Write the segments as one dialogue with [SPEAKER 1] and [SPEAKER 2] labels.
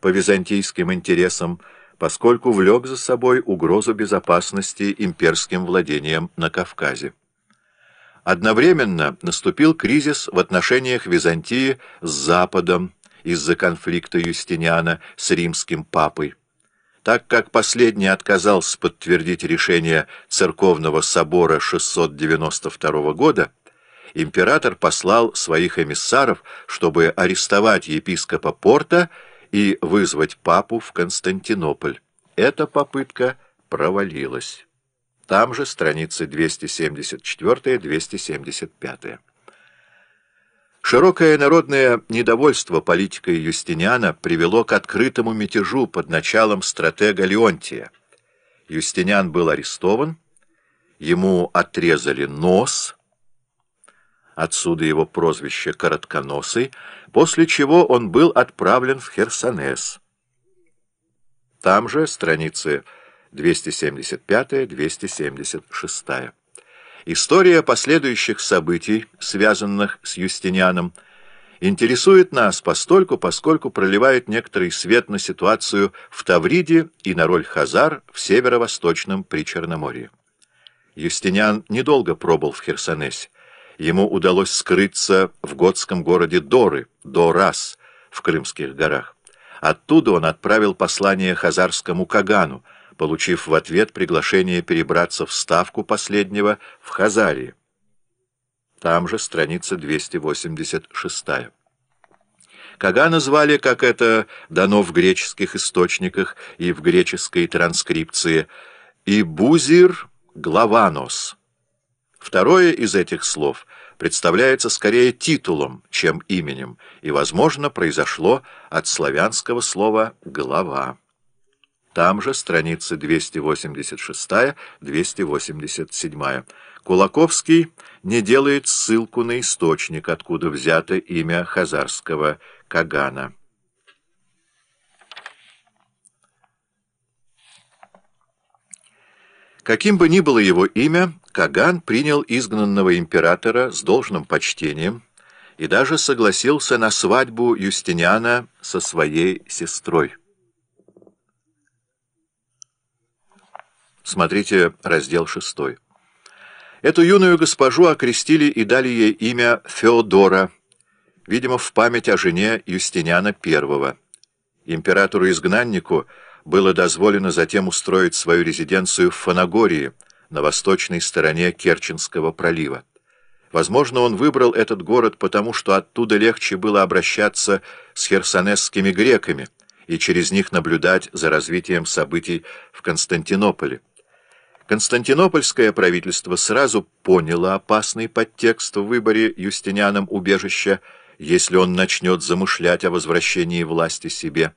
[SPEAKER 1] по византийским интересам, поскольку влек за собой угрозу безопасности имперским владениям на Кавказе. Одновременно наступил кризис в отношениях Византии с Западом из-за конфликта Юстиниана с римским папой. Так как последний отказался подтвердить решение Церковного собора 692 года, император послал своих эмиссаров, чтобы арестовать епископа Порта и вызвать папу в Константинополь. Эта попытка провалилась. Там же страницы 274-275. Широкое народное недовольство политикой Юстиниана привело к открытому мятежу под началом стратега Леонтия. Юстиниан был арестован, ему отрезали нос, отсюда его прозвище «Коротконосый», после чего он был отправлен в Херсонес. Там же страницы 275-276. История последующих событий, связанных с Юстинианом, интересует нас постольку, поскольку проливает некоторый свет на ситуацию в Тавриде и на роль Хазар в северо-восточном Причерноморье. Юстиниан недолго пробыл в Херсонесе. Ему удалось скрыться в готском городе Доры, Дорас, в Крымских горах. Оттуда он отправил послание хазарскому Кагану, получив в ответ приглашение перебраться в ставку последнего в Хазарии. Там же страница 286. Кагана звали, как это дано в греческих источниках и в греческой транскрипции, и Бузир Главанос. Второе из этих слов представляется скорее титулом, чем именем, и, возможно, произошло от славянского слова «глава». Там же страницы 286-287. Кулаковский не делает ссылку на источник, откуда взято имя хазарского Кагана. Каким бы ни было его имя, Каган принял изгнанного императора с должным почтением и даже согласился на свадьбу Юстиниана со своей сестрой. Смотрите раздел 6. Эту юную госпожу окрестили и дали ей имя Феодора, видимо, в память о жене Юстиниана I. Императору-изгнаннику было дозволено затем устроить свою резиденцию в Фанагории, на восточной стороне Керченского пролива. Возможно, он выбрал этот город потому, что оттуда легче было обращаться с херсонесскими греками и через них наблюдать за развитием событий в Константинополе. Константинопольское правительство сразу поняло опасный подтекст в выборе Юстинианом убежища, если он начнет замышлять о возвращении власти себе.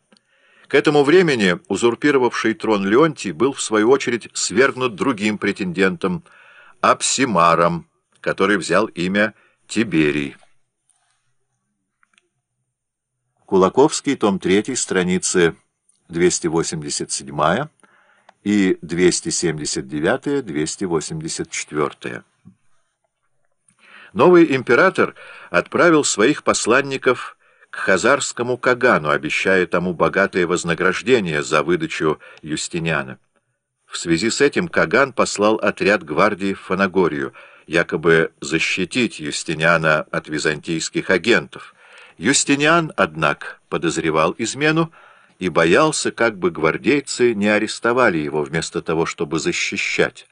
[SPEAKER 1] К этому времени узурпировавший трон Леонтий был, в свою очередь, свергнут другим претендентом, Апсимаром, который взял имя Тиберий. Кулаковский, том 3, страницы 287 и 279-284. Новый император отправил своих посланников к хазарскому Кагану, обещая тому богатое вознаграждение за выдачу Юстиниана. В связи с этим Каган послал отряд гвардии в Фанагорию, якобы защитить Юстиниана от византийских агентов. Юстиниан, однако, подозревал измену, и боялся, как бы гвардейцы не арестовали его вместо того, чтобы защищать.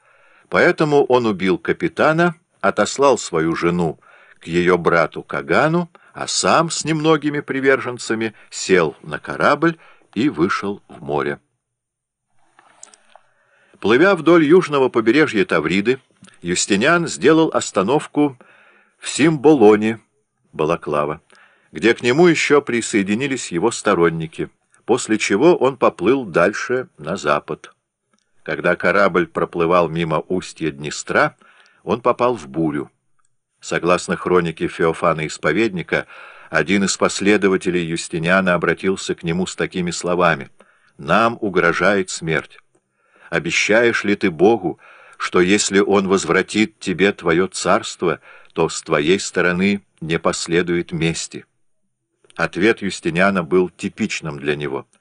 [SPEAKER 1] Поэтому он убил капитана, отослал свою жену к ее брату Кагану, а сам с немногими приверженцами сел на корабль и вышел в море. Плывя вдоль южного побережья Тавриды, Юстиниан сделал остановку в Симболоне, Балаклава, где к нему еще присоединились его сторонники — после чего он поплыл дальше на запад. Когда корабль проплывал мимо устья Днестра, он попал в бурю. Согласно хронике Феофана Исповедника, один из последователей Юстиниана обратился к нему с такими словами «Нам угрожает смерть. Обещаешь ли ты Богу, что если Он возвратит тебе твое царство, то с твоей стороны не последует мести?» Ответ Юстиниана был типичным для него —